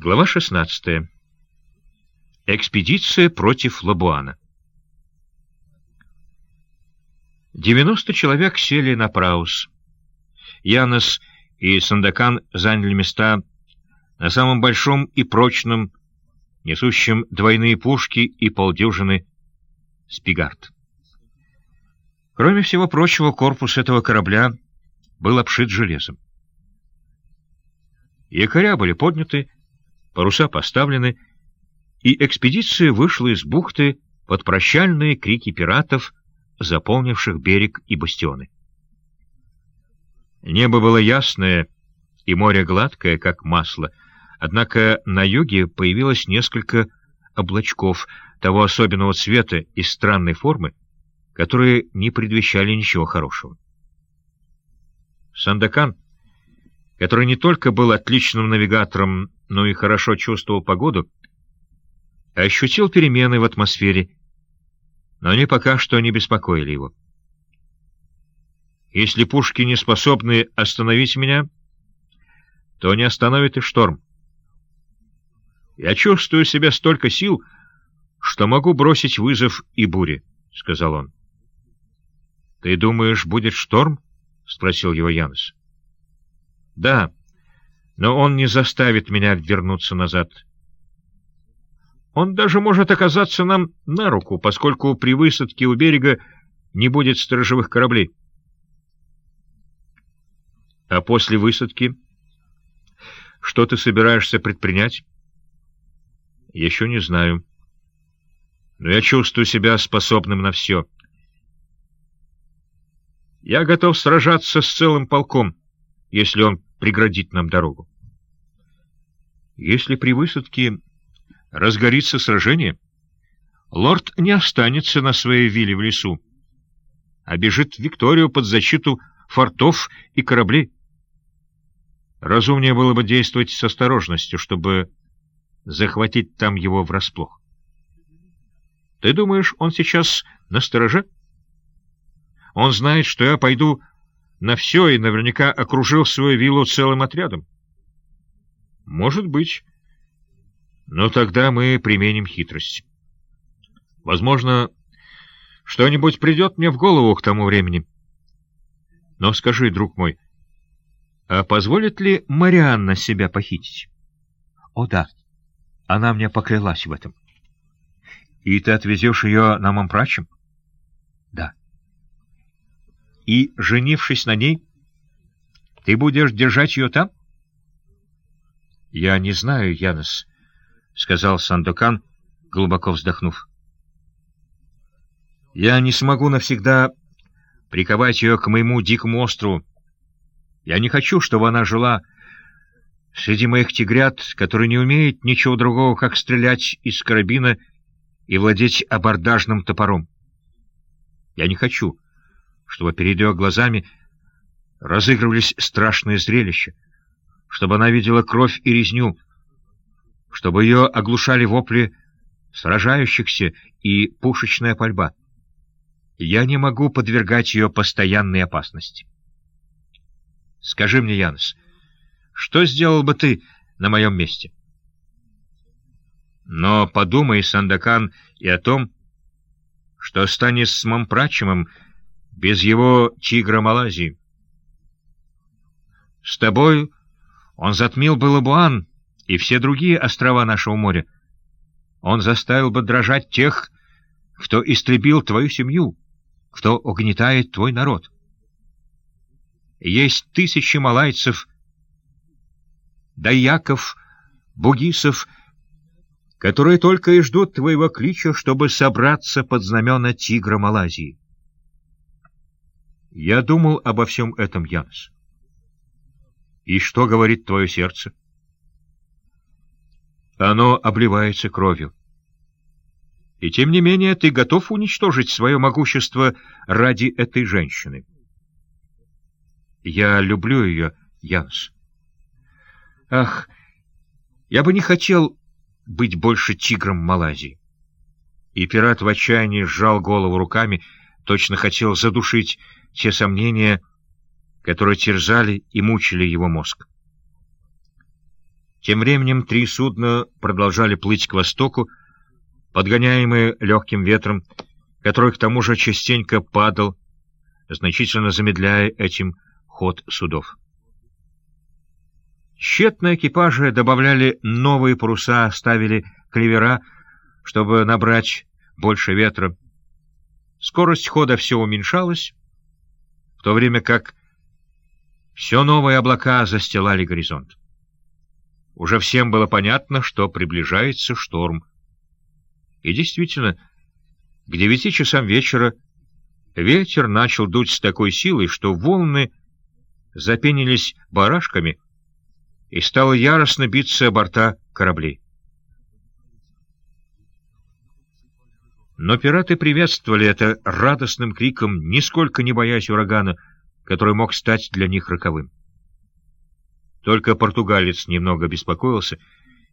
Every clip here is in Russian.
Глава 16. Экспедиция против Лабуана. 90 человек сели на Праус. Янос и Сандакан заняли места на самом большом и прочном, несущем двойные пушки и полдюжины спигард. Кроме всего прочего, корпус этого корабля был обшит железом. Якоря были подняты, паруса поставлены, и экспедиция вышла из бухты под прощальные крики пиратов, заполнивших берег и бастионы. Небо было ясное и море гладкое, как масло, однако на юге появилось несколько облачков того особенного цвета и странной формы, которые не предвещали ничего хорошего. Сандакан, который не только был отличным навигатором, но и хорошо чувствовал погоду, ощутил перемены в атмосфере, но они пока что не беспокоили его. Если пушки не способны остановить меня, то не остановит и шторм. Я чувствую себя столько сил, что могу бросить вызов и буре, — сказал он. — Ты думаешь, будет шторм? — спросил его Янос. — Да, но он не заставит меня вернуться назад. Он даже может оказаться нам на руку, поскольку при высадке у берега не будет сторожевых кораблей. А после высадки что ты собираешься предпринять? Еще не знаю. Но я чувствую себя способным на все. Я готов сражаться с целым полком, если он преградить нам дорогу. Если при высадке разгорится сражение, лорд не останется на своей вилле в лесу, а бежит Викторию под защиту фортов и кораблей. Разумнее было бы действовать с осторожностью, чтобы захватить там его врасплох. Ты думаешь, он сейчас на стороже? Он знает, что я пойду на все и наверняка окружил свою виллу целым отрядом. Может быть. Но тогда мы применим хитрость. Возможно, что-нибудь придет мне в голову к тому времени. Но скажи, друг мой, а позволит ли Марианна себя похитить? О, да. Она мне поклялась в этом. И ты отвезешь ее на Мампрачем? Да и, женившись на ней, ты будешь держать ее там? — Я не знаю, Янос, — сказал Сандокан, глубоко вздохнув. — Я не смогу навсегда приковать ее к моему дикому острову. Я не хочу, чтобы она жила среди моих тигрят, которые не умеют ничего другого, как стрелять из карабина и владеть абордажным топором. Я не хочу, чтобы перед ее глазами разыгрывались страшные зрелища, чтобы она видела кровь и резню, чтобы ее оглушали вопли сражающихся и пушечная пальба. Я не могу подвергать ее постоянной опасности. Скажи мне, Янос, что сделал бы ты на моем месте? Но подумай, Сандакан, и о том, что станет с Мампрачемом, без его тигра Малайзии. С тобой он затмил бы Лабуан и все другие острова нашего моря. Он заставил бы дрожать тех, кто истребил твою семью, кто угнетает твой народ. Есть тысячи малайцев, даяков, бугисов, которые только и ждут твоего клича, чтобы собраться под знамена тигра Малайзии. Я думал обо всем этом, Янос. И что говорит твое сердце? Оно обливается кровью. И тем не менее ты готов уничтожить свое могущество ради этой женщины. Я люблю ее, Янс. Ах, я бы не хотел быть больше тигром Малайзии. И пират в отчаянии сжал голову руками, точно хотел задушить те сомнения, которые терзали и мучили его мозг. Тем временем три судна продолжали плыть к востоку, подгоняемые легким ветром, который к тому же частенько падал, значительно замедляя этим ход судов. Тщетно экипажи добавляли новые паруса, ставили клевера, чтобы набрать больше ветра. Скорость хода все уменьшалась, в то время как все новые облака застилали горизонт. Уже всем было понятно, что приближается шторм. И действительно, к девяти часам вечера ветер начал дуть с такой силой, что волны запенились барашками и стало яростно биться о борта кораблей. Но пираты приветствовали это радостным криком, нисколько не боясь урагана, который мог стать для них роковым. Только португалец немного беспокоился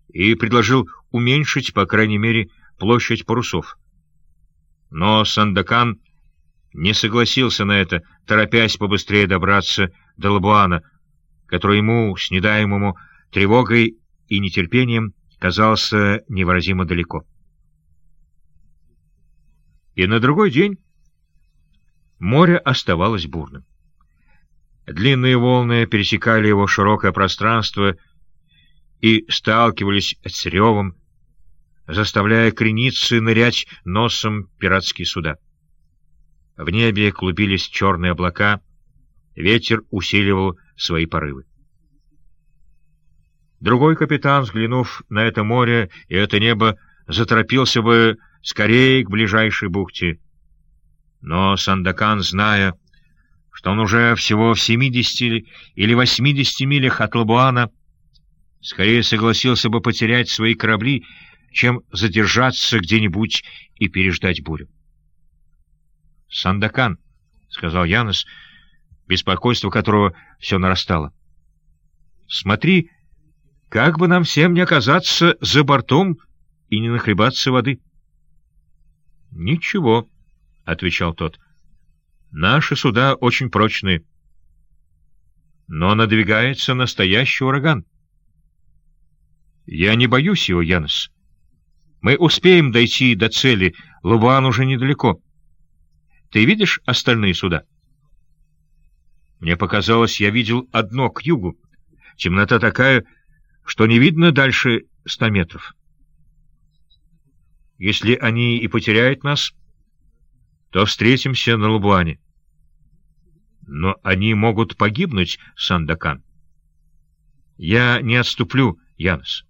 и предложил уменьшить, по крайней мере, площадь парусов. Но Сандакан не согласился на это, торопясь побыстрее добраться до Лабуана, который ему, с недаемому тревогой и нетерпением, казался невыразимо далеко. И на другой день море оставалось бурным. Длинные волны пересекали его широкое пространство и сталкивались с ревом, заставляя крениться и нырять носом пиратские суда. В небе клубились черные облака, ветер усиливал свои порывы. Другой капитан, взглянув на это море и это небо, заторопился бы скорее к ближайшей бухте. Но Сандакан, зная, что он уже всего в 70 или 80 милях от Лабуана, скорее согласился бы потерять свои корабли, чем задержаться где-нибудь и переждать бурю. «Сандакан», — сказал Янос, беспокойство которого все нарастало. «Смотри, как бы нам всем не оказаться за бортом и не нахлебаться воды». «Ничего», — отвечал тот. «Наши суда очень прочные. Но надвигается настоящий ураган». «Я не боюсь его, Янос. Мы успеем дойти до цели, Лубан уже недалеко. Ты видишь остальные суда?» Мне показалось, я видел одно к югу. Темнота такая, что не видно дальше ста метров. Если они и потеряют нас, то встретимся на Лабуане. Но они могут погибнуть, Сандакан. Я не отступлю, Янос.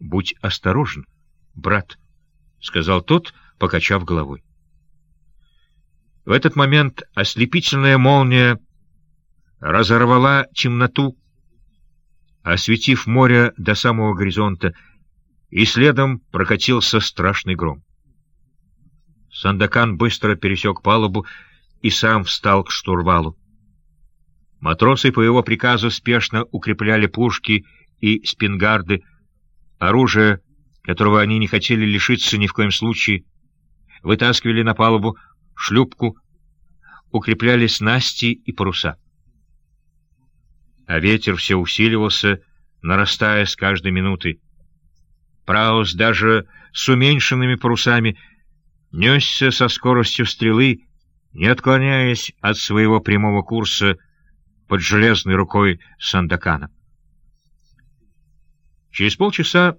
Будь осторожен, брат, — сказал тот, покачав головой. В этот момент ослепительная молния разорвала темноту, осветив море до самого горизонта, и следом прокатился страшный гром. Сандакан быстро пересек палубу и сам встал к штурвалу. Матросы по его приказу спешно укрепляли пушки и спингарды, оружие, которого они не хотели лишиться ни в коем случае, вытаскивали на палубу шлюпку, укрепляли снасти и паруса. А ветер все усиливался, нарастая с каждой минутой. Праус даже с уменьшенными парусами несся со скоростью стрелы, не отклоняясь от своего прямого курса под железной рукой Сандакана. Через полчаса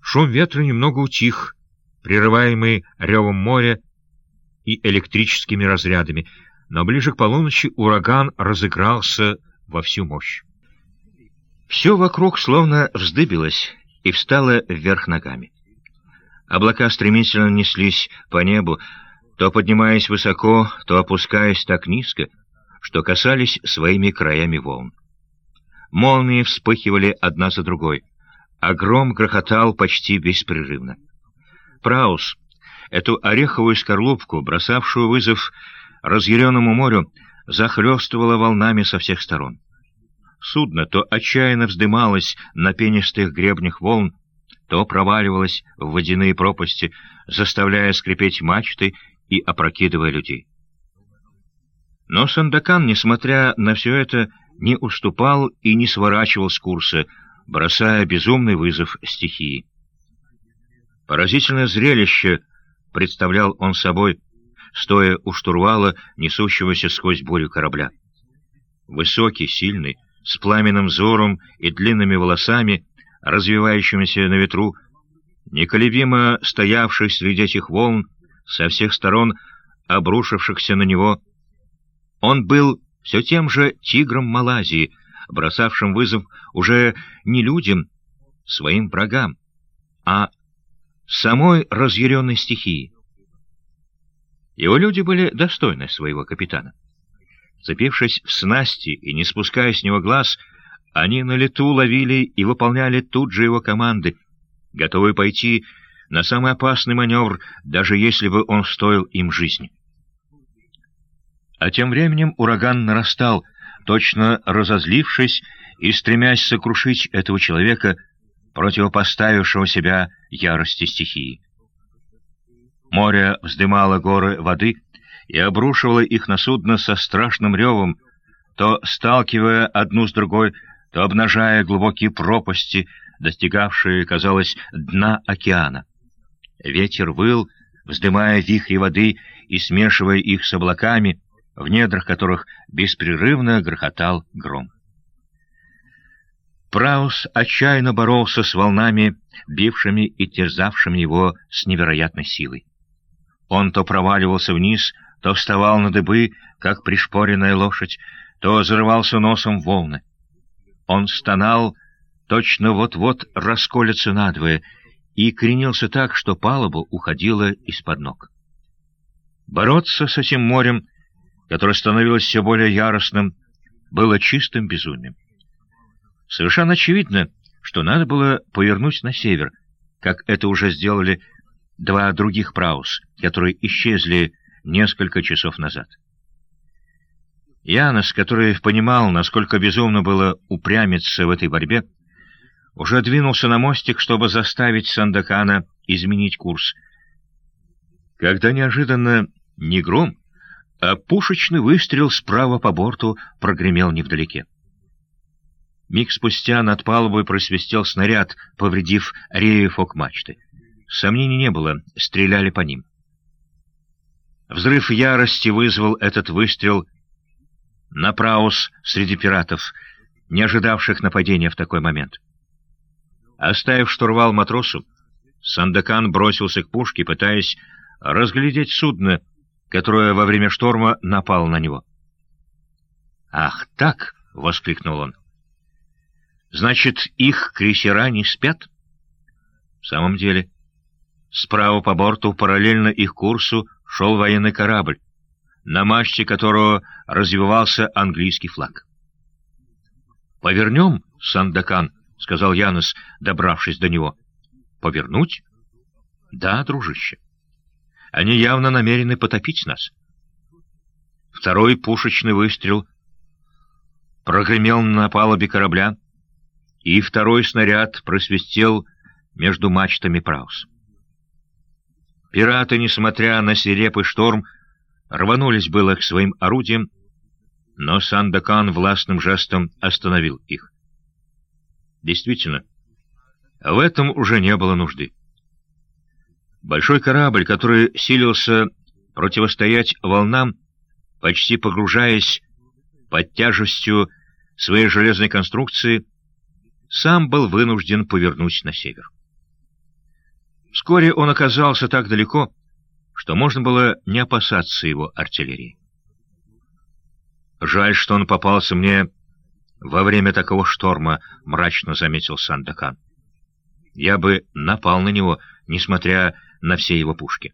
шум ветра немного утих, прерываемый ревом моря и электрическими разрядами, но ближе к полуночи ураган разыгрался во всю мощь. Все вокруг словно вздыбилось, и встала вверх ногами. Облака стремительно неслись по небу, то поднимаясь высоко, то опускаясь так низко, что касались своими краями волн. Молнии вспыхивали одна за другой, а гром грохотал почти беспрерывно. Праус, эту ореховую скорлупку, бросавшую вызов разъяренному морю, захлестывала волнами со всех сторон. Судно то отчаянно вздымалось на пенистых гребнях волн, то проваливалось в водяные пропасти, заставляя скрипеть мачты и опрокидывая людей. Но Сандакан, несмотря на все это, не уступал и не сворачивал с курса, бросая безумный вызов стихии. Поразительное зрелище представлял он собой, стоя у штурвала, несущегося сквозь бурю корабля. Высокий, сильный, с пламенным взором и длинными волосами, развивающимися на ветру, неколебимо стоявший среди этих волн, со всех сторон обрушившихся на него, он был все тем же тигром Малайзии, бросавшим вызов уже не людям, своим врагам, а самой разъяренной стихии. Его люди были достойны своего капитана. Цепившись в снасти и не спуская с него глаз, они на лету ловили и выполняли тут же его команды, готовые пойти на самый опасный маневр, даже если бы он стоил им жизни. А тем временем ураган нарастал, точно разозлившись и стремясь сокрушить этого человека, противопоставившего себя ярости стихии. Море вздымало горы воды и обрушивало их на судно со страшным ревом, то сталкивая одну с другой, то обнажая глубокие пропасти, достигавшие, казалось, дна океана. Ветер выл, вздымая вихри воды и смешивая их с облаками, в недрах которых беспрерывно грохотал гром. Праус отчаянно боролся с волнами, бившими и терзавшими его с невероятной силой. Он то проваливался вниз, то вставал на дыбы, как пришпоренная лошадь, то зарывался носом в волны. Он стонал, точно вот-вот расколется надвое, и кренился так, что палуба уходила из-под ног. Бороться с этим морем, которое становилось все более яростным, было чистым безумием. Совершенно очевидно, что надо было повернуть на север, как это уже сделали два других Праус, которые исчезли несколько часов назад. Янос, который понимал, насколько безумно было упрямиться в этой борьбе, уже двинулся на мостик, чтобы заставить Сандакана изменить курс. Когда неожиданно не гром, а пушечный выстрел справа по борту прогремел невдалеке. Миг спустя над палубой просвистел снаряд, повредив рею фок-мачты. Сомнений не было, стреляли по ним. Взрыв ярости вызвал этот выстрел на праус среди пиратов, не ожидавших нападения в такой момент. Оставив штурвал матросу, Сандакан бросился к пушке, пытаясь разглядеть судно, которое во время шторма напало на него. «Ах так!» — воскликнул он. «Значит, их крейсера не спят?» В самом деле, справа по борту, параллельно их курсу, шел военный корабль, на мачте которого развивался английский флаг. «Повернем, Сандакан», — сказал Янос, добравшись до него. «Повернуть?» «Да, дружище. Они явно намерены потопить нас». Второй пушечный выстрел прогремел на палубе корабля, и второй снаряд просвистел между мачтами Праус. Пираты, несмотря на свирепый шторм, рванулись было к своим орудиям, но Сандакан властным жестом остановил их. Действительно, в этом уже не было нужды. Большой корабль, который силился противостоять волнам, почти погружаясь под тяжестью своей железной конструкции, сам был вынужден повернуть на север. Вскоре он оказался так далеко, что можно было не опасаться его артиллерии. «Жаль, что он попался мне во время такого шторма», — мрачно заметил Сандакан. «Я бы напал на него, несмотря на все его пушки».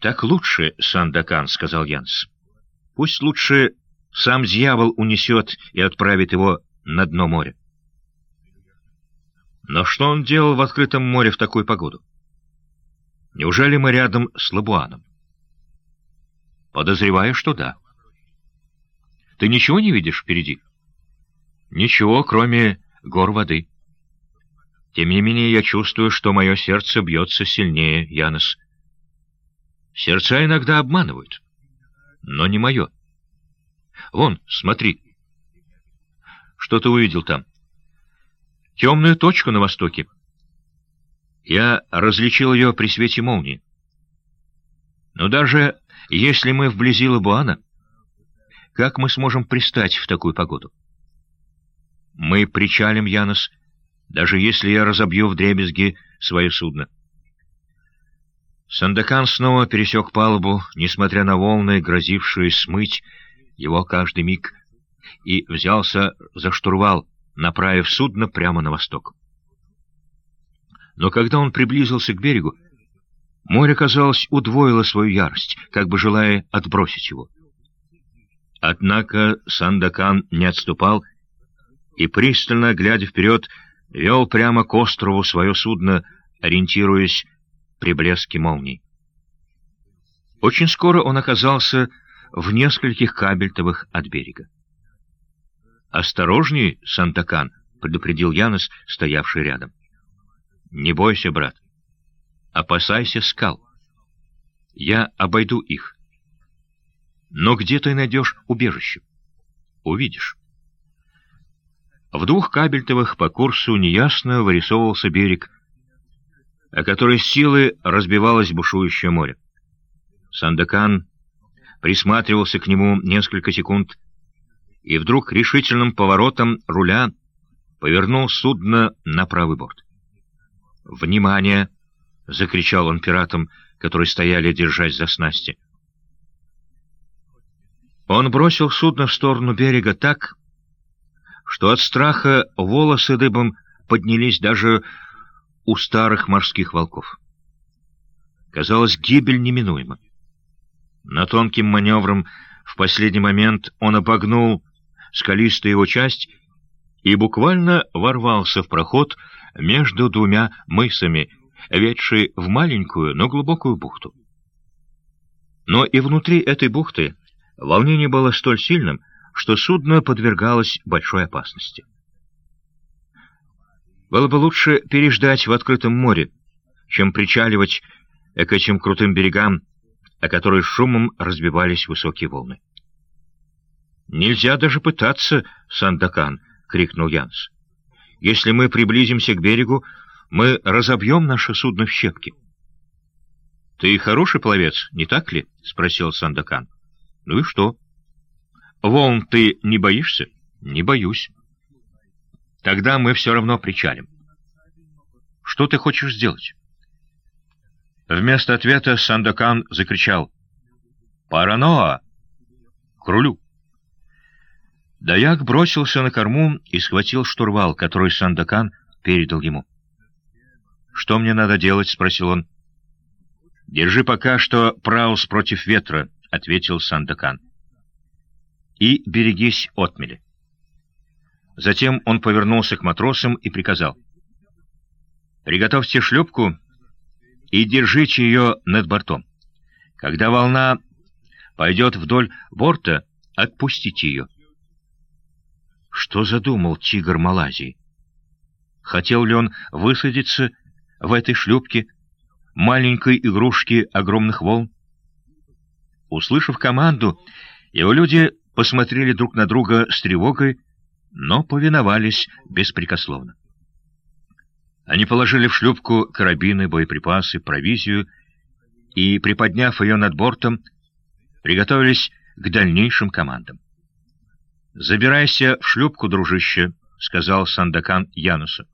«Так лучше, Сандакан», — сказал Янс. «Пусть лучше сам дьявол унесет и отправит его на дно моря. Но что он делал в открытом море в такую погоду? Неужели мы рядом с Лабуаном? Подозреваю, что да. Ты ничего не видишь впереди? Ничего, кроме гор воды. Тем не менее, я чувствую, что мое сердце бьется сильнее, Янос. Сердца иногда обманывают, но не мое. Вон, смотри, что ты увидел там? темную точку на востоке. Я различил ее при свете молнии. Но даже если мы вблизи Лабуана, как мы сможем пристать в такую погоду? Мы причалим, Янос, даже если я разобью в дребезги свое судно. Сандакан снова пересек палубу, несмотря на волны, грозившие смыть его каждый миг, и взялся за штурвал, направив судно прямо на восток. Но когда он приблизился к берегу, море, казалось, удвоило свою ярость, как бы желая отбросить его. Однако Сандакан не отступал и, пристально глядя вперед, вел прямо к острову свое судно, ориентируясь при блеске молний. Очень скоро он оказался в нескольких кабельтовых от берега. «Осторожней, Сантакан!» — предупредил Янос, стоявший рядом. «Не бойся, брат. Опасайся скал. Я обойду их. Но где ты найдешь убежище? Увидишь». В двух кабельтовых по курсу неясно вырисовывался берег, о которой силы разбивалось бушующее море. Сандакан присматривался к нему несколько секунд и вдруг решительным поворотом руля повернул судно на правый борт. «Внимание!» — закричал он пиратам, которые стояли, держась за снасти. Он бросил судно в сторону берега так, что от страха волосы дыбом поднялись даже у старых морских волков. Казалось, гибель неминуема. На тонким маневром в последний момент он обогнул скалистую его часть и буквально ворвался в проход между двумя мысами, ведший в маленькую, но глубокую бухту. Но и внутри этой бухты волнение было столь сильным, что судно подвергалось большой опасности. Было бы лучше переждать в открытом море, чем причаливать к этим крутым берегам, о которые шумом разбивались высокие волны. «Нельзя даже пытаться, Сандакан!» — крикнул Янс. «Если мы приблизимся к берегу, мы разобьем наше судно в щепки». «Ты хороший пловец, не так ли?» — спросил Сандакан. «Ну и что?» Волн ты не боишься? Не боюсь. Тогда мы все равно причалим. Что ты хочешь сделать? Вместо ответа Сандакан закричал. «Параноа! К рулю!» Даяк бросился на корму и схватил штурвал, который Сандакан передал ему. «Что мне надо делать?» — спросил он. «Держи пока что праус против ветра», — ответил Сандакан и берегись отмели. Затем он повернулся к матросам и приказал. «Приготовьте шлюпку и держите ее над бортом. Когда волна пойдет вдоль борта, отпустите ее». Что задумал тигр Малайзии? Хотел ли он высадиться в этой шлюпке, маленькой игрушки огромных волн? Услышав команду, его люди посмотрели друг на друга с тревогой, но повиновались беспрекословно. Они положили в шлюпку карабины, боеприпасы, провизию и, приподняв ее над бортом, приготовились к дальнейшим командам. «Забирайся в шлюпку, дружище», — сказал Сандакан Янусу.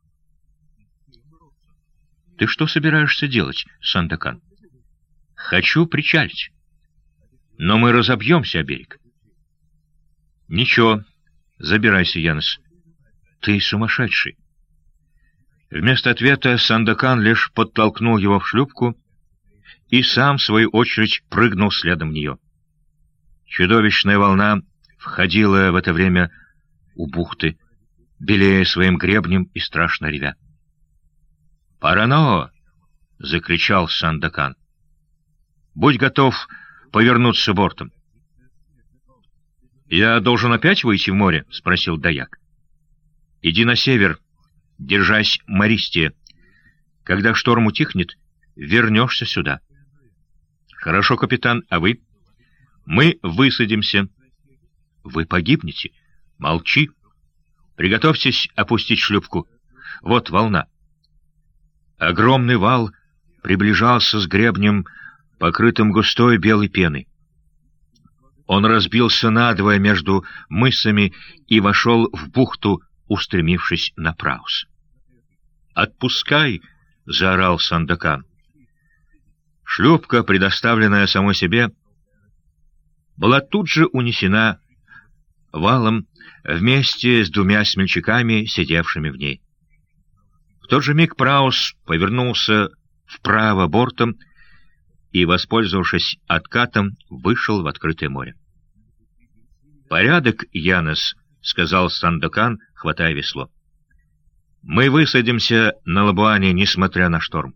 «Ты что собираешься делать, Сандакан?» «Хочу причалить. Но мы разобьемся о. «Ничего, забирайся, Янос. Ты сумасшедший». Вместо ответа Сандакан лишь подтолкнул его в шлюпку и сам, в свою очередь, прыгнул следом в нее. Чудовищная волна входила в это время у бухты, белея своим гребнем и страшно ревя. «Парано!» — закричал Сандакан. «Будь готов повернуться бортом». «Я должен опять выйти в море?» — спросил Даяк. «Иди на север, держась Мористия. Когда шторм утихнет, вернешься сюда». «Хорошо, капитан, а вы?» «Мы высадимся». «Вы погибнете?» «Молчи. Приготовьтесь опустить шлюпку. Вот волна. Огромный вал приближался с гребнем, покрытым густой белой пеной. Он разбился надвое между мысами и вошел в бухту, устремившись на Праус. «Отпускай!» — заорал Сандакан. Шлюпка, предоставленная самой себе, была тут же унесена валом вместе с двумя смельчаками, сидевшими в ней. В тот же миг Праус повернулся вправо бортом и, воспользовавшись откатом, вышел в открытое море. «Порядок, Янес», — сказал Сандакан, хватая весло. «Мы высадимся на Лабуане, несмотря на шторм».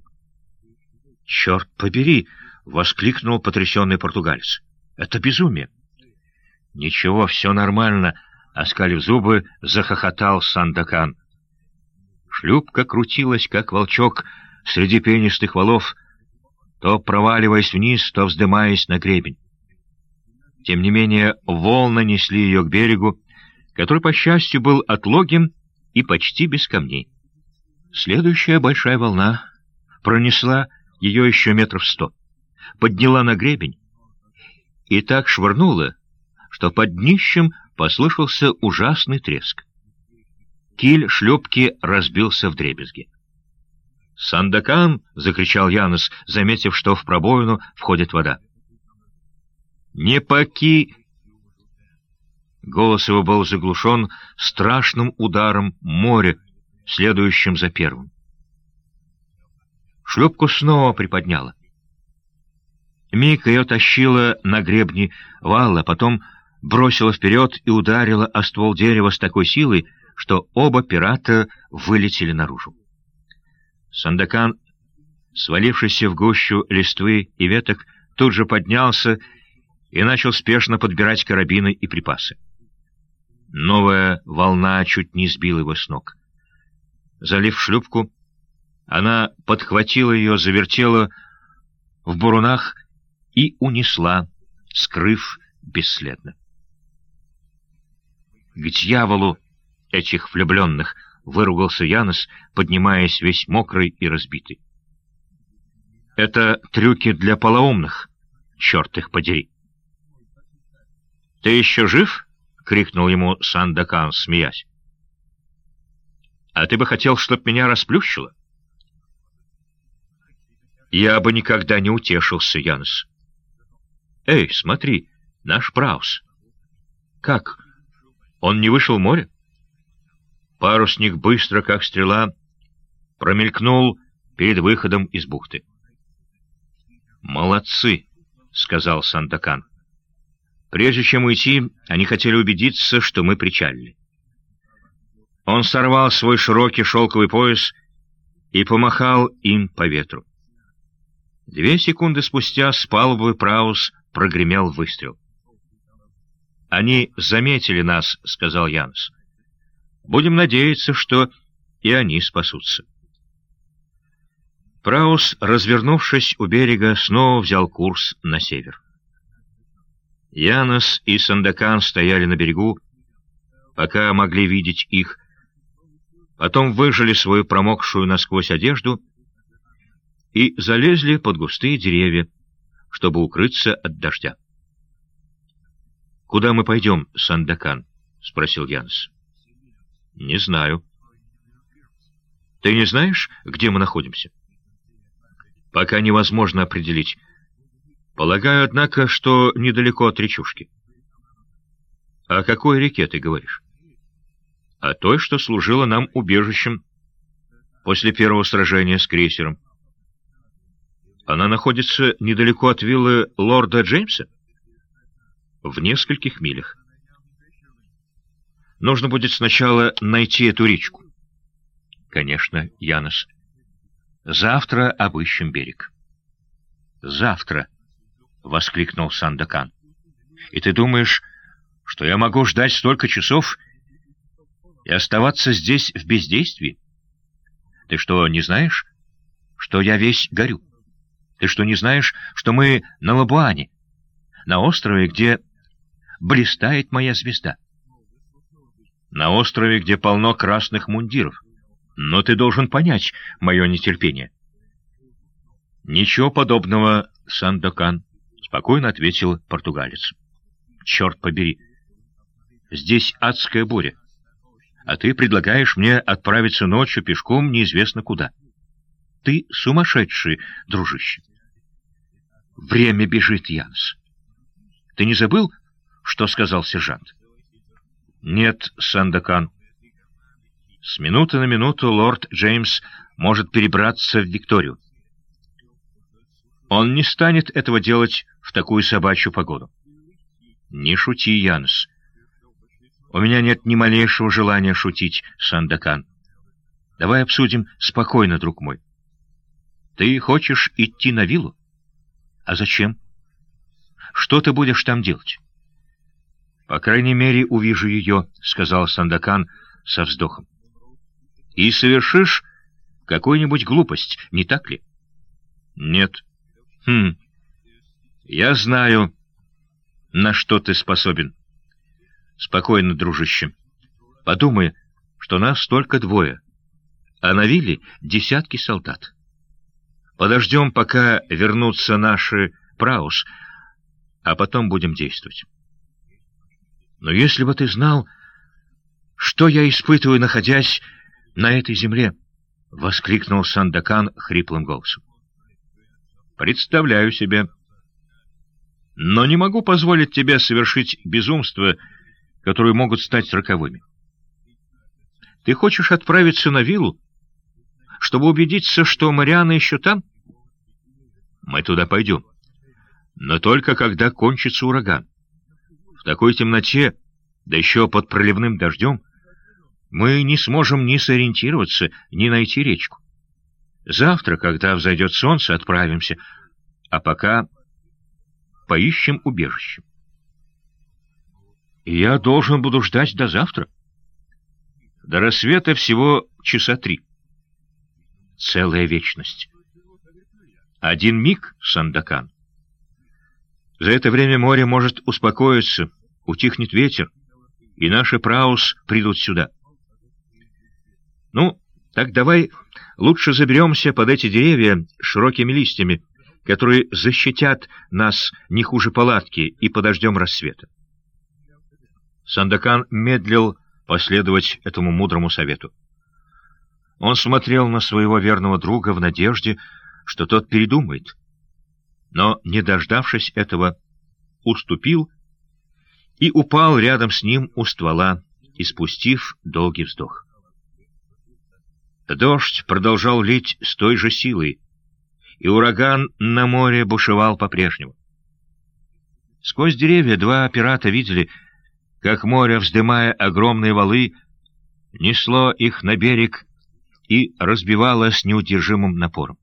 «Черт побери!» — воскликнул потрясенный португалец. «Это безумие!» «Ничего, все нормально», — оскалив зубы, захохотал Сандакан. Шлюпка крутилась, как волчок, среди пенистых валов, то проваливаясь вниз, то вздымаясь на гребень. Тем не менее, волны несли ее к берегу, который, по счастью, был отлогим и почти без камней. Следующая большая волна пронесла ее еще метров сто, подняла на гребень и так швырнула, что под днищем послышался ужасный треск. Киль шлюпки разбился в дребезги. «Сандакан!» — закричал Янос, заметив, что в пробоину входит вода. «Не поки...» Голос его был заглушен страшным ударом моря, следующим за первым. Шлюпку снова приподняла. Миг ее тащила на гребни вала, потом бросила вперед и ударила о ствол дерева с такой силой, что оба пирата вылетели наружу. Сандакан, свалившийся в гущу листвы и веток, тут же поднялся и начал спешно подбирать карабины и припасы. Новая волна чуть не сбила его с ног. Залив шлюпку, она подхватила ее, завертела в бурунах и унесла, скрыв бесследно. «К дьяволу этих влюбленных!» — выругался Янос, поднимаясь весь мокрый и разбитый. «Это трюки для полоумных, черт их подери!» «Ты еще жив?» — крикнул ему Сандакан, смеясь. «А ты бы хотел, чтоб меня расплющило?» «Я бы никогда не утешился, Янос. Эй, смотри, наш Праус. Как, он не вышел в море?» Парусник быстро, как стрела, промелькнул перед выходом из бухты. «Молодцы!» — сказал Сандакан. Прежде чем уйти, они хотели убедиться, что мы причалили. Он сорвал свой широкий шелковый пояс и помахал им по ветру. Две секунды спустя с палубы Праус прогремел выстрел. «Они заметили нас», — сказал Янс. «Будем надеяться, что и они спасутся». Праус, развернувшись у берега, снова взял курс на север. Янос и Сандакан стояли на берегу, пока могли видеть их, потом выжили свою промокшую насквозь одежду и залезли под густые деревья, чтобы укрыться от дождя. — Куда мы пойдем, Сандакан? — спросил Янос. — Не знаю. — Ты не знаешь, где мы находимся? — Пока невозможно определить. Полагаю, однако, что недалеко от речушки. О какой реке ты говоришь? О той, что служила нам убежищем после первого сражения с крейсером. Она находится недалеко от виллы лорда Джеймса? В нескольких милях. Нужно будет сначала найти эту речку. Конечно, Янос. Завтра обыщем берег. Завтра. — воскликнул Сандакан. «И ты думаешь, что я могу ждать столько часов и оставаться здесь в бездействии? Ты что, не знаешь, что я весь горю? Ты что, не знаешь, что мы на Лабуане, на острове, где блистает моя звезда? На острове, где полно красных мундиров, Но ты должен понять мое нетерпение. Ничего подобного, Сандокан, — спокойно ответил португалец. Черт побери, здесь адская буря, а ты предлагаешь мне отправиться ночью пешком неизвестно куда. Ты сумасшедший, дружище. Время бежит, Янс. Ты не забыл, что сказал сержант? Нет, Сандакан. С минуты на минуту лорд Джеймс может перебраться в Викторию. Он не станет этого делать в такую собачью погоду. Не шути, Янс. У меня нет ни малейшего желания шутить, Сандакан. Давай обсудим спокойно, друг мой. Ты хочешь идти на виллу? А зачем? Что ты будешь там делать? По крайней мере, увижу ее, — сказал Сандакан со вздохом. И совершишь какую-нибудь глупость, не так ли? Нет. Хм. Я знаю, на что ты способен. Спокойно, дружище. Подумай, что нас только двое, а на вилле десятки солдат. Подождем, пока вернутся наши праус, а потом будем действовать. Но если бы ты знал, что я испытываю, находясь на этой земле, — воскликнул Сандакан хриплым голосом. Представляю себе. Но не могу позволить тебе совершить безумство, которые могут стать роковыми. Ты хочешь отправиться на виллу, чтобы убедиться, что Мариана еще там? Мы туда пойдем. Но только когда кончится ураган. Такой темноте, да еще под проливным дождем, мы не сможем ни сориентироваться, ни найти речку. Завтра, когда взойдет солнце, отправимся, а пока поищем убежище. Я должен буду ждать до завтра. До рассвета всего часа три. Целая вечность. Один миг, Сандакан. За это время море может успокоиться, утихнет ветер, и наши праус придут сюда. Ну, так давай лучше заберемся под эти деревья с широкими листьями, которые защитят нас не хуже палатки, и подождем рассвета. Сандакан медлил последовать этому мудрому совету. Он смотрел на своего верного друга в надежде, что тот передумает, но, не дождавшись этого, уступил и упал рядом с ним у ствола, испустив долгий вздох. Дождь продолжал лить с той же силой, и ураган на море бушевал по-прежнему. Сквозь деревья два пирата видели, как море, вздымая огромные валы, несло их на берег и разбивало с неудержимым напором.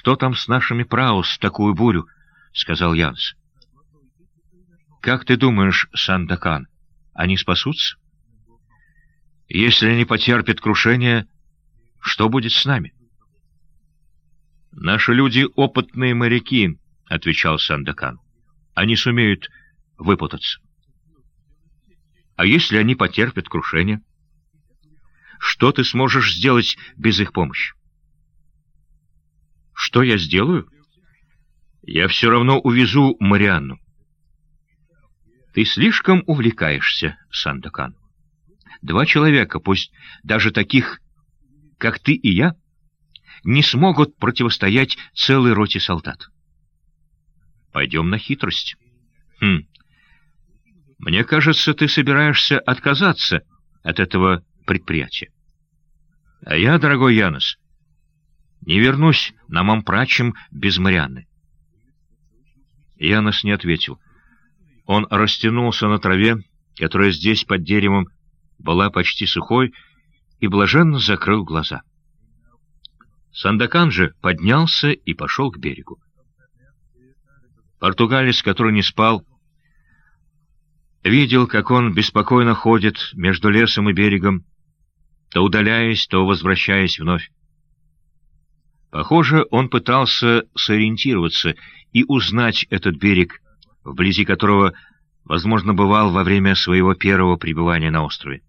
«Что там с нашими праус такую бурю?» — сказал Янс. «Как ты думаешь, Сандакан, они спасутся?» Если они потерпят крушение, что будет с нами? «Наши люди — опытные моряки», — отвечал Сандакан. «Они сумеют выпутаться». «А если они потерпят крушение? Что ты сможешь сделать без их помощи?» «Что я сделаю?» «Я все равно увезу Марианну». «Ты слишком увлекаешься, Сандакан. Два человека, пусть даже таких, как ты и я, не смогут противостоять целой роте солдат. Пойдем на хитрость. Хм. Мне кажется, ты собираешься отказаться от этого предприятия. А я, дорогой Янос, не вернусь на Мампрачем без Марианны. Янос не ответил. Он растянулся на траве, которая здесь под деревом была почти сухой, и блаженно закрыл глаза. Сандакан же поднялся и пошел к берегу. Португалец, который не спал, видел, как он беспокойно ходит между лесом и берегом, то удаляясь, то возвращаясь вновь. Похоже, он пытался сориентироваться и узнать этот берег, вблизи которого, возможно, бывал во время своего первого пребывания на острове.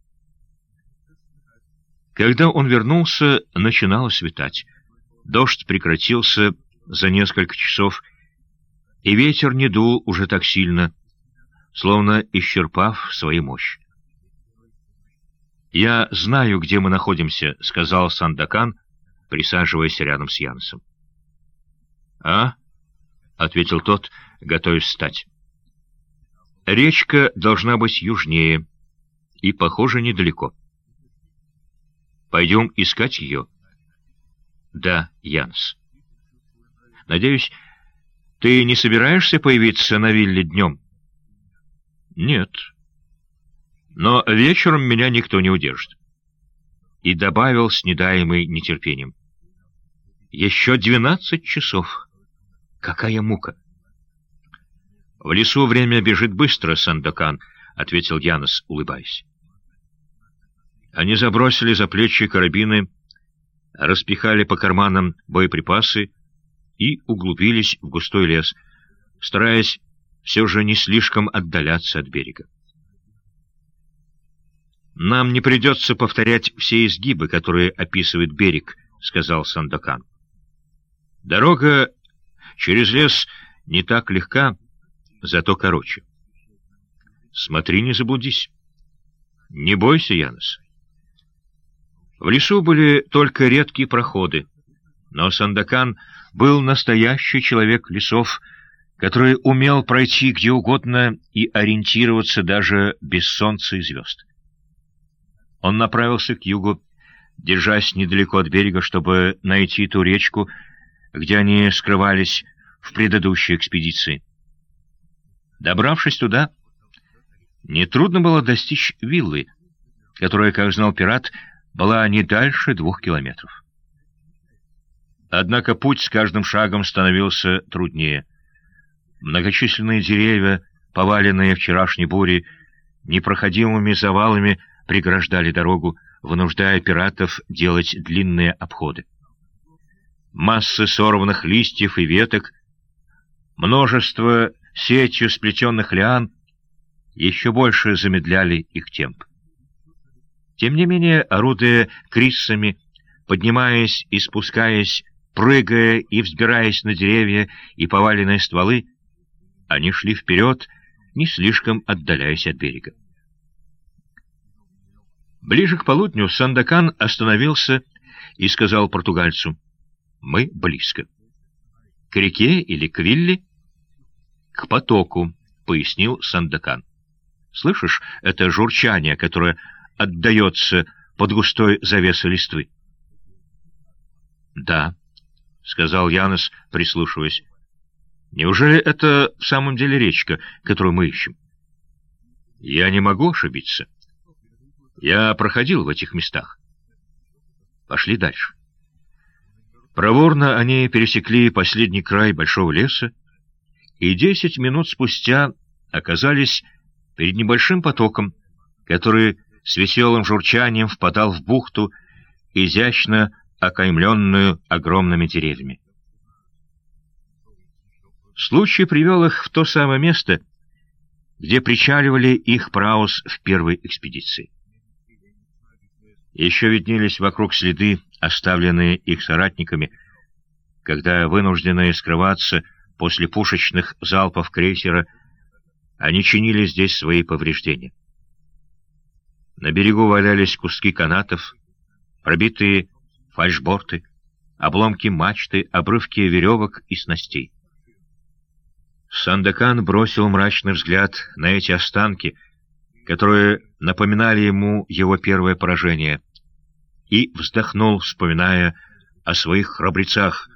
Когда он вернулся, начинало светать. Дождь прекратился за несколько часов, и ветер не дул уже так сильно, словно исчерпав свою мощь. «Я знаю, где мы находимся», — сказал Сандакан, присаживаясь рядом с Янсом. «А?» — ответил тот, готовясь встать. «Речка должна быть южнее и, похоже, недалеко. Пойдем искать ее?» «Да, Янс». «Надеюсь, ты не собираешься появиться на вилле днем?» «Нет. Но вечером меня никто не удержит». И добавил с недаемой нетерпением. «Еще двенадцать часов. Какая мука!» «В лесу время бежит быстро, Сандакан», — ответил Янос, улыбаясь. Они забросили за плечи карабины, распихали по карманам боеприпасы и углубились в густой лес, стараясь все же не слишком отдаляться от берега. «Нам не придется повторять все изгибы, которые описывает берег», — сказал Сандакан. «Дорога через лес не так легка, зато короче. Смотри, не заблудись. Не бойся, Янос». В лесу были только редкие проходы, но Сандакан был настоящий человек лесов, который умел пройти где угодно и ориентироваться даже без солнца и звезд. Он направился к югу, держась недалеко от берега, чтобы найти ту речку, где они скрывались в предыдущей экспедиции. Добравшись туда, нетрудно было достичь виллы, которая, как знал пират, была не дальше двух километров. Однако путь с каждым шагом становился труднее. Многочисленные деревья, поваленные вчерашней бурей, непроходимыми завалами преграждали дорогу, вынуждая пиратов делать длинные обходы. Массы сорванных листьев и веток, множество сетью сплетенных лиан еще больше замедляли их темп. Тем не менее, орудуя криссами, поднимаясь и спускаясь, прыгая и взбираясь на деревья и поваленные стволы, они шли вперед, не слишком отдаляясь от берега. Ближе к полудню Сандакан остановился и сказал португальцу, «Мы близко». «К реке или к вилле?» «К потоку», — пояснил Сандакан. «Слышишь, это журчание, которое отдается под густой завесой листвы. — Да, — сказал Янос, прислушиваясь. — Неужели это в самом деле речка, которую мы ищем? — Я не могу ошибиться. Я проходил в этих местах. Пошли дальше. Проворно они пересекли последний край большого леса, и десять минут спустя оказались перед небольшим потоком, который с веселым журчанием впадал в бухту, изящно окаймленную огромными деревьями. Случай привел их в то самое место, где причаливали их праус в первой экспедиции. Еще виднелись вокруг следы, оставленные их соратниками, когда, вынужденные скрываться после пушечных залпов крейсера, они чинили здесь свои повреждения. На берегу валялись куски канатов, пробитые фальшборты, обломки мачты, обрывки веревок и снастей. Сандакан бросил мрачный взгляд на эти останки, которые напоминали ему его первое поражение, и вздохнул, вспоминая о своих храбрецах,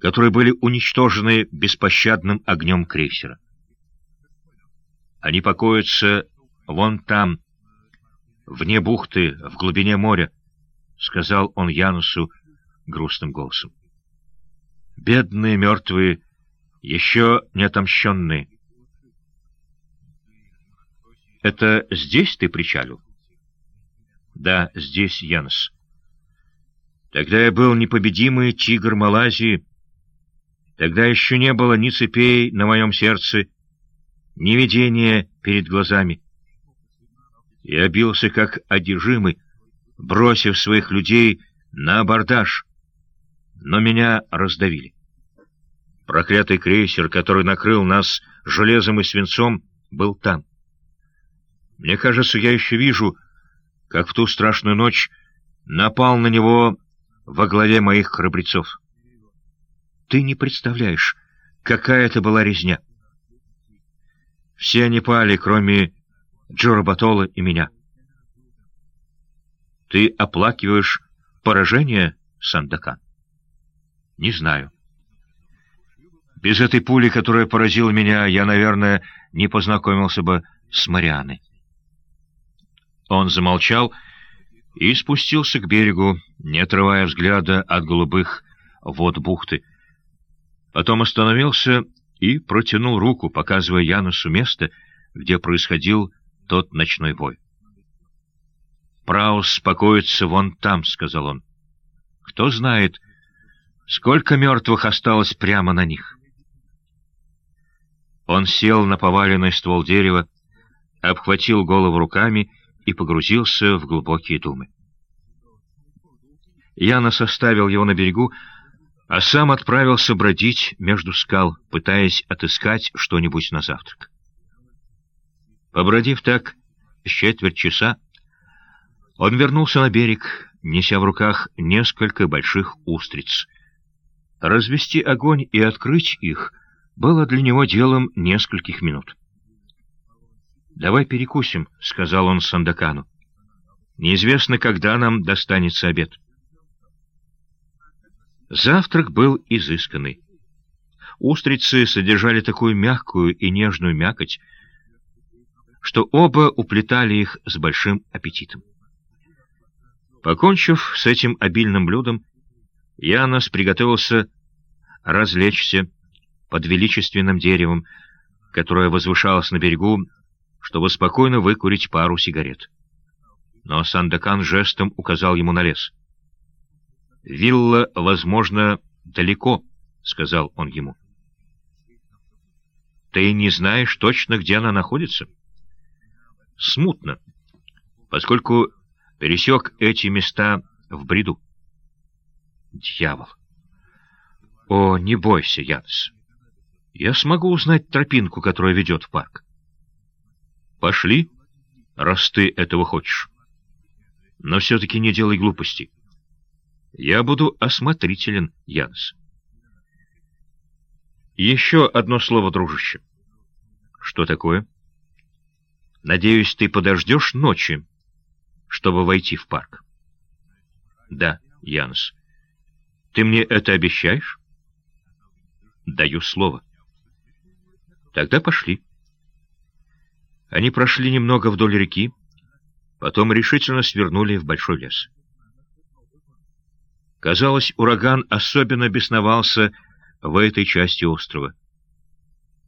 которые были уничтожены беспощадным огнем крейсера. Они покоятся вон там, вне бухты, в глубине моря, — сказал он Янусу грустным голосом. Бедные мертвые, еще не отомщенные. Это здесь ты причалил? Да, здесь, Янус. Тогда я был непобедимый тигр Малайзии. Тогда еще не было ни цепей на моем сердце, ни видения перед глазами. Я бился как одержимый, бросив своих людей на абордаж, но меня раздавили. Проклятый крейсер, который накрыл нас железом и свинцом, был там. Мне кажется, я еще вижу, как в ту страшную ночь напал на него во главе моих храбрецов. Ты не представляешь, какая это была резня. Все они пали, кроме Джорабатола и меня. Ты оплакиваешь поражение, Сандакан? Не знаю. Без этой пули, которая поразила меня, я, наверное, не познакомился бы с Марианой. Он замолчал и спустился к берегу, не отрывая взгляда от голубых вод бухты. Потом остановился и протянул руку, показывая Янусу место, где происходил тот ночной бой. «Праус спокоится вон там», — сказал он. «Кто знает, сколько мертвых осталось прямо на них». Он сел на поваленный ствол дерева, обхватил голову руками и погрузился в глубокие думы. Яна составил его на берегу, а сам отправился бродить между скал, пытаясь отыскать что-нибудь на завтрак. Побродив так четверть часа, он вернулся на берег, неся в руках несколько больших устриц. Развести огонь и открыть их было для него делом нескольких минут. «Давай перекусим», — сказал он Сандакану. «Неизвестно, когда нам достанется обед». Завтрак был изысканный. Устрицы содержали такую мягкую и нежную мякоть, что оба уплетали их с большим аппетитом. Покончив с этим обильным блюдом, Янос приготовился развлечься под величественным деревом, которое возвышалось на берегу чтобы спокойно выкурить пару сигарет. Но Сандакан жестом указал ему на лес. «Вилла, возможно, далеко», — сказал он ему. «Ты не знаешь точно, где она находится?» «Смутно, поскольку пересек эти места в бреду». «Дьявол!» «О, не бойся, Янс. Я смогу узнать тропинку, которая ведет в парк. Пошли, раз ты этого хочешь. Но все-таки не делай глупостей. Я буду осмотрителен, Янс. Еще одно слово, дружище. Что такое? Надеюсь, ты подождешь ночи, чтобы войти в парк. Да, Янс. Ты мне это обещаешь? Даю слово. Тогда пошли. Они прошли немного вдоль реки, потом решительно свернули в большой лес. Казалось, ураган особенно бесновался в этой части острова.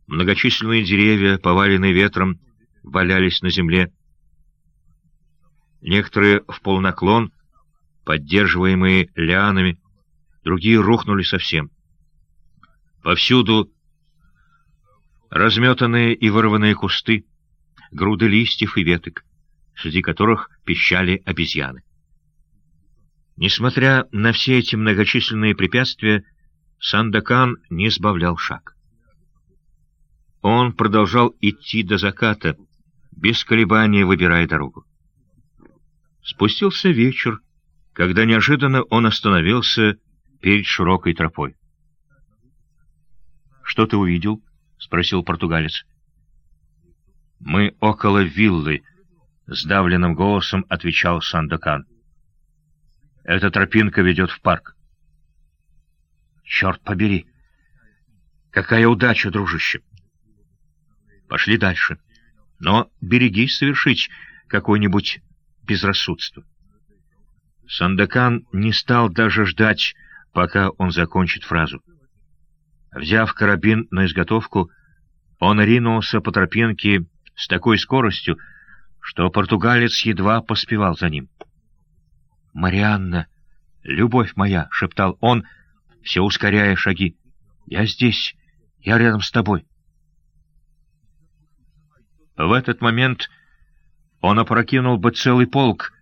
Многочисленные деревья, поваленные ветром, валялись на земле. Некоторые в полнаклон, поддерживаемые лианами, другие рухнули совсем. Повсюду разметанные и вырванные кусты, груды листьев и веток, среди которых пищали обезьяны. Несмотря на все эти многочисленные препятствия, Сандакан не сбавлял шаг. Он продолжал идти до заката, без колебания выбирая дорогу. Спустился вечер, когда неожиданно он остановился перед широкой тропой. «Что ты увидел?» — спросил португалец. «Мы около виллы», — сдавленным голосом отвечал Сандакан. «Эта тропинка ведет в парк». «Черт побери! Какая удача, дружище!» «Пошли дальше, но берегись совершить какое-нибудь безрассудство». Сандакан не стал даже ждать, пока он закончит фразу. Взяв карабин на изготовку, он ринулся по тропинке с такой скоростью, что португалец едва поспевал за ним. «Марианна, любовь моя!» — шептал он, все ускоряя шаги. «Я здесь, я рядом с тобой». В этот момент он опрокинул бы целый полк,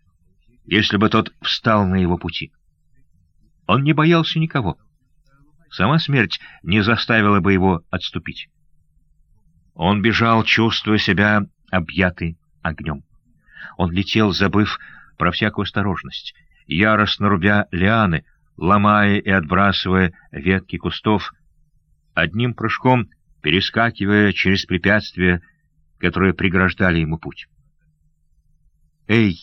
если бы тот встал на его пути. Он не боялся никого. Сама смерть не заставила бы его отступить. Он бежал, чувствуя себя объятый огнем. Он летел, забыв про всякую осторожность, яростно рубя лианы, ломая и отбрасывая ветки кустов, одним прыжком перескакивая через препятствия, которые преграждали ему путь. «Эй,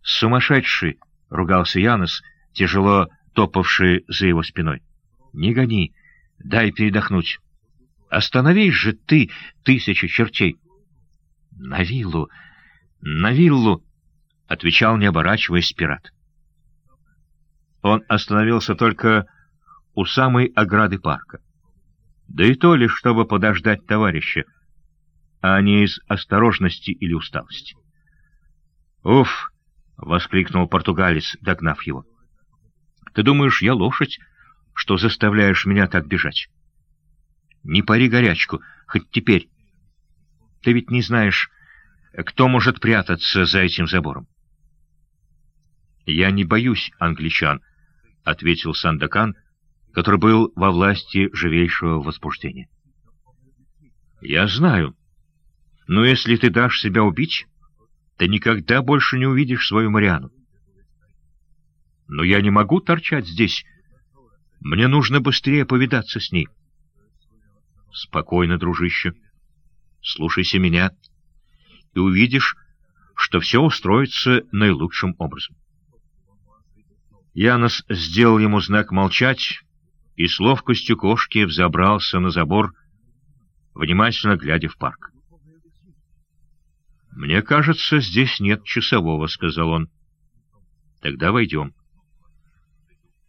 сумасшедший!» — ругался Янос, тяжело топавший за его спиной. «Не гони, дай передохнуть. Остановись же ты, тысяча чертей!» «На виллу! На виллу!» — отвечал, не оборачиваясь, пират. Он остановился только у самой ограды парка. Да и то лишь, чтобы подождать товарища, а не из осторожности или усталости. «Уф!» — воскликнул португалец, догнав его. «Ты думаешь, я лошадь, что заставляешь меня так бежать? Не пари горячку, хоть теперь. Ты ведь не знаешь, кто может прятаться за этим забором». «Я не боюсь англичан», — ответил Сандакан, который был во власти живейшего возбуждения. «Я знаю. Но если ты дашь себя убить, ты никогда больше не увидишь свою Мариану. Но я не могу торчать здесь. Мне нужно быстрее повидаться с ней. Спокойно, дружище. Слушайся меня, и увидишь, что все устроится наилучшим образом. Янос сделал ему знак молчать и с ловкостью кошки взобрался на забор, внимательно глядя в парк. «Мне кажется, здесь нет часового», — сказал он. «Тогда войдем».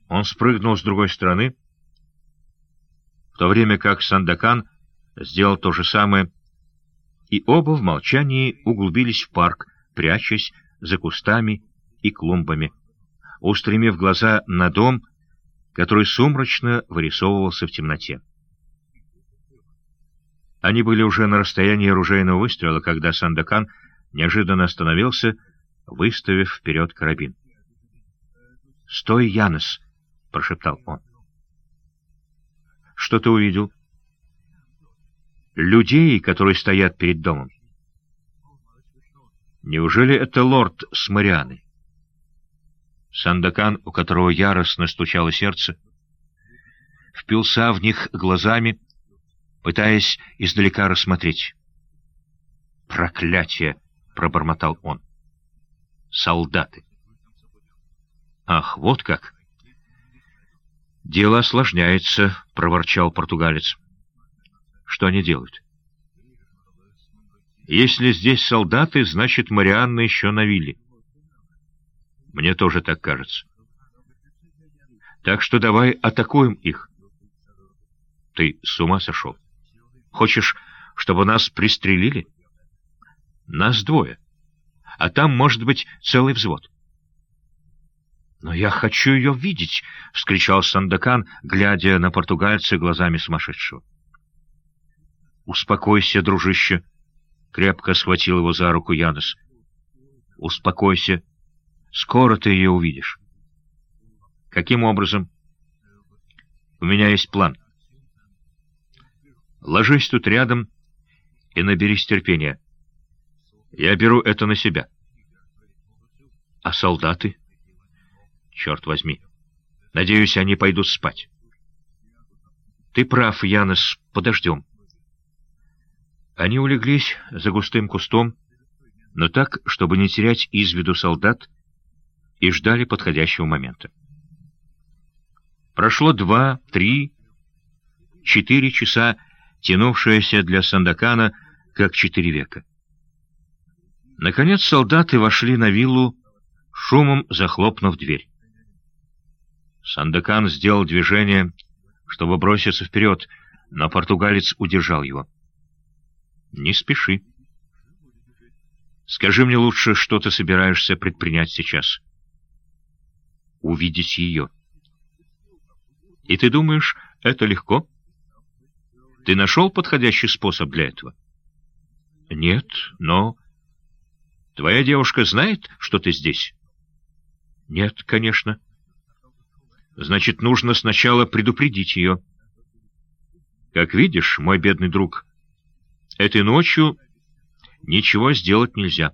Он спрыгнул с другой стороны, в то время как Сандакан сделал то же самое, и оба в молчании углубились в парк, прячась за кустами и клумбами, устремив глаза на дом, который сумрачно вырисовывался в темноте. Они были уже на расстоянии оружейного выстрела, когда Сандакан неожиданно остановился, выставив вперед карабин. — Стой, Янос! — прошептал он. — Что ты увидел? — Людей, которые стоят перед домом. Неужели это лорд с? Сандакан, у которого яростно стучало сердце, впился в них глазами, пытаясь издалека рассмотреть. «Проклятие!» — пробормотал он. «Солдаты!» «Ах, вот как!» «Дело осложняется», — проворчал португалец. «Что они делают?» «Если здесь солдаты, значит, Марианна еще на вилле». «Мне тоже так кажется». «Так что давай атакуем их». «Ты с ума сошел?» Хочешь, чтобы нас пристрелили? Нас двое. А там, может быть, целый взвод. «Но я хочу ее видеть!» — вскричал Сандакан, глядя на португальца глазами сумасшедшего. «Успокойся, дружище!» — крепко схватил его за руку Янос. «Успокойся. Скоро ты ее увидишь». «Каким образом?» «У меня есть план». Ложись тут рядом и наберись терпения. Я беру это на себя. А солдаты? Черт возьми. Надеюсь, они пойдут спать. Ты прав, Янос, подождем. Они улеглись за густым кустом, но так, чтобы не терять из виду солдат, и ждали подходящего момента. Прошло два, три, четыре часа, тянувшаяся для Сандакана как четыре века. Наконец солдаты вошли на виллу, шумом захлопнув дверь. Сандакан сделал движение, чтобы броситься вперед, но португалец удержал его. «Не спеши. Скажи мне лучше, что ты собираешься предпринять сейчас?» «Увидеть ее». «И ты думаешь, это легко?» Ты нашел подходящий способ для этого? Нет, но... Твоя девушка знает, что ты здесь? Нет, конечно. Значит, нужно сначала предупредить ее. Как видишь, мой бедный друг, этой ночью ничего сделать нельзя.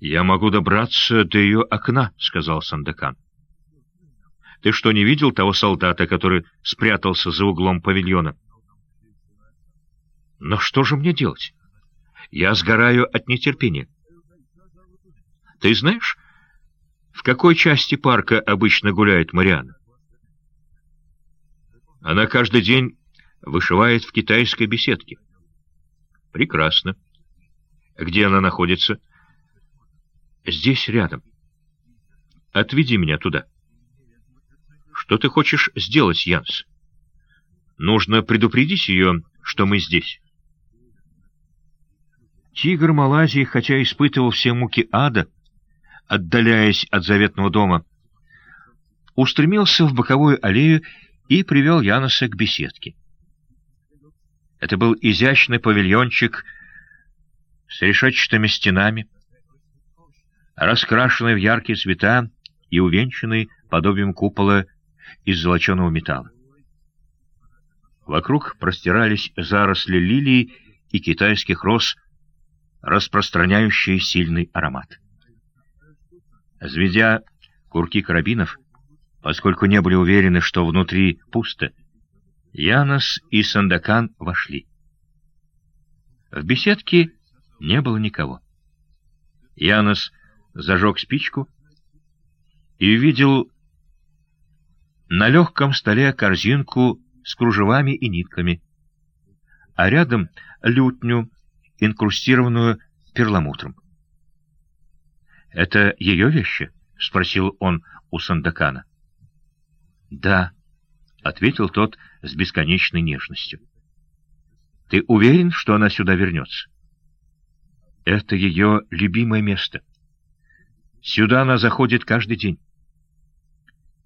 «Я могу добраться до ее окна», — сказал Сандакан. «Ты что, не видел того солдата, который спрятался за углом павильона?» «Но что же мне делать? Я сгораю от нетерпения». «Ты знаешь, какой части парка обычно гуляет Мариана?» «Она каждый день вышивает в китайской беседке». «Прекрасно. Где она находится?» Здесь рядом. Отведи меня туда. Что ты хочешь сделать, Янс? Нужно предупредить ее, что мы здесь. Тигр Малайзии, хотя испытывал все муки ада, отдаляясь от заветного дома, устремился в боковую аллею и привел Яноса к беседке. Это был изящный павильончик с решетчатыми стенами, раскрашенный в яркие цвета и увенчанный подобием купола из золоченого металла. Вокруг простирались заросли лилий и китайских роз, распространяющие сильный аромат. Зведя курки карабинов, поскольку не были уверены, что внутри пусто, Янос и Сандакан вошли. В беседке не было никого. Янос зажег спичку и увидел на легком столе корзинку с кружевами и нитками, а рядом лютню, инкрустированную перламутром. «Это ее вещи?» — спросил он у Сандакана. «Да», — ответил тот с бесконечной нежностью. «Ты уверен, что она сюда вернется?» «Это ее любимое место». Сюда она заходит каждый день.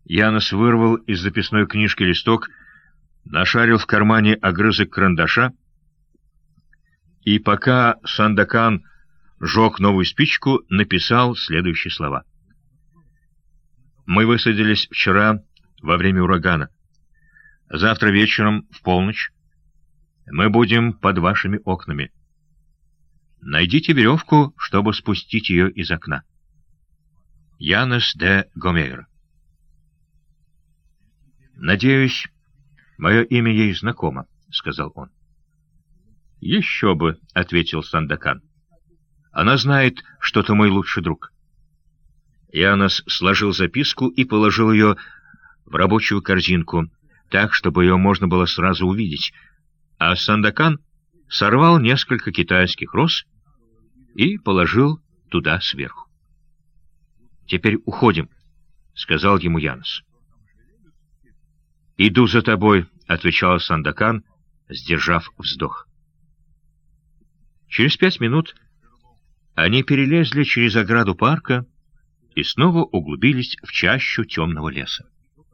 Янос вырвал из записной книжки листок, нашарил в кармане огрызок карандаша, и пока Сандакан жег новую спичку, написал следующие слова. «Мы высадились вчера во время урагана. Завтра вечером в полночь мы будем под вашими окнами. Найдите веревку, чтобы спустить ее из окна. Янес де Гомейр. «Надеюсь, мое имя ей знакомо», — сказал он. «Еще бы», — ответил Сандакан. «Она знает, что ты мой лучший друг». Янос сложил записку и положил ее в рабочую корзинку, так, чтобы ее можно было сразу увидеть, а Сандакан сорвал несколько китайских роз и положил туда сверху. Теперь уходим, — сказал ему Янос. «Иду за тобой», — отвечал Сандакан, сдержав вздох. Через пять минут они перелезли через ограду парка и снова углубились в чащу темного леса.